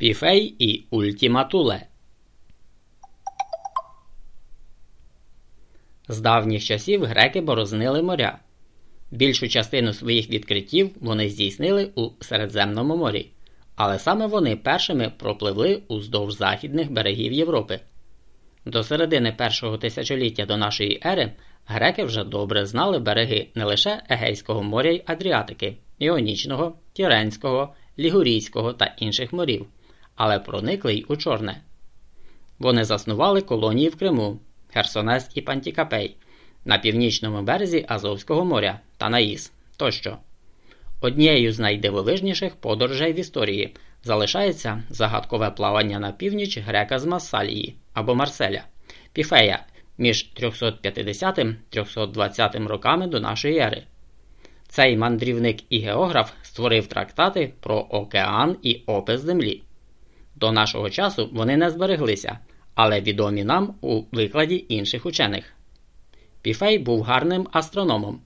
Піфей і Ультіматуле. З давніх часів греки борознили моря. Більшу частину своїх відкриттів вони здійснили у Середземному морі, але саме вони першими пропливли уздовж західних берегів Європи. До середини першого тисячоліття до нашої ери греки вже добре знали береги не лише Егейського моря й Адріатики, Іонічного, Тіренського, Лігурійського та інших морів але проникли й у Чорне. Вони заснували колонії в Криму, Херсонес і Пантікапей, на північному березі Азовського моря та Наїс тощо. Однією з найдивовижніших подорожей в історії залишається загадкове плавання на північ грека з Массалії або Марселя, Піфея між 350-320 роками до нашої ери. Цей мандрівник і географ створив трактати про океан і опис землі. До нашого часу вони не збереглися, але відомі нам у викладі інших учених. Піфей був гарним астрономом.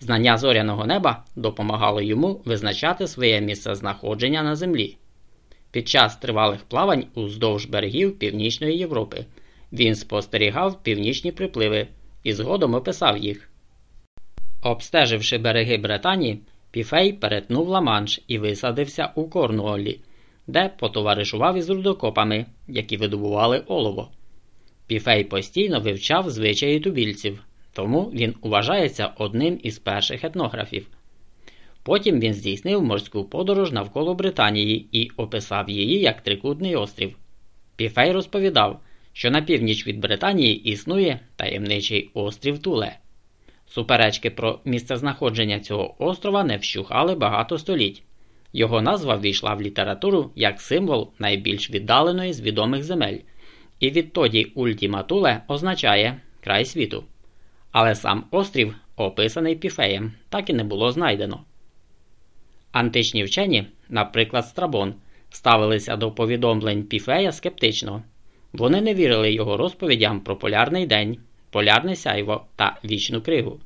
Знання зоряного неба допомагало йому визначати своє місцезнаходження на землі. Під час тривалих плавань уздовж берегів Північної Європи він спостерігав північні припливи і згодом описав їх. Обстеживши береги Британії, Піфей перетнув Ла-Манш і висадився у Корнуоллі, де потоваришував із рудокопами, які видобували олово. Піфей постійно вивчав звичаї тубільців, тому він вважається одним із перших етнографів. Потім він здійснив морську подорож навколо Британії і описав її як трикутний острів. Піфей розповідав, що на північ від Британії існує таємничий острів Туле. Суперечки про місцезнаходження цього острова не вщухали багато століть. Його назва ввійшла в літературу як символ найбільш віддаленої з відомих земель, і відтоді Ультіматуле означає край світу. Але сам острів, описаний Піфеєм, так і не було знайдено. Античні вчені, наприклад, Страбон, ставилися до повідомлень Піфея скептично. Вони не вірили його розповідям про полярний день, полярне сяйво та вічну кригу.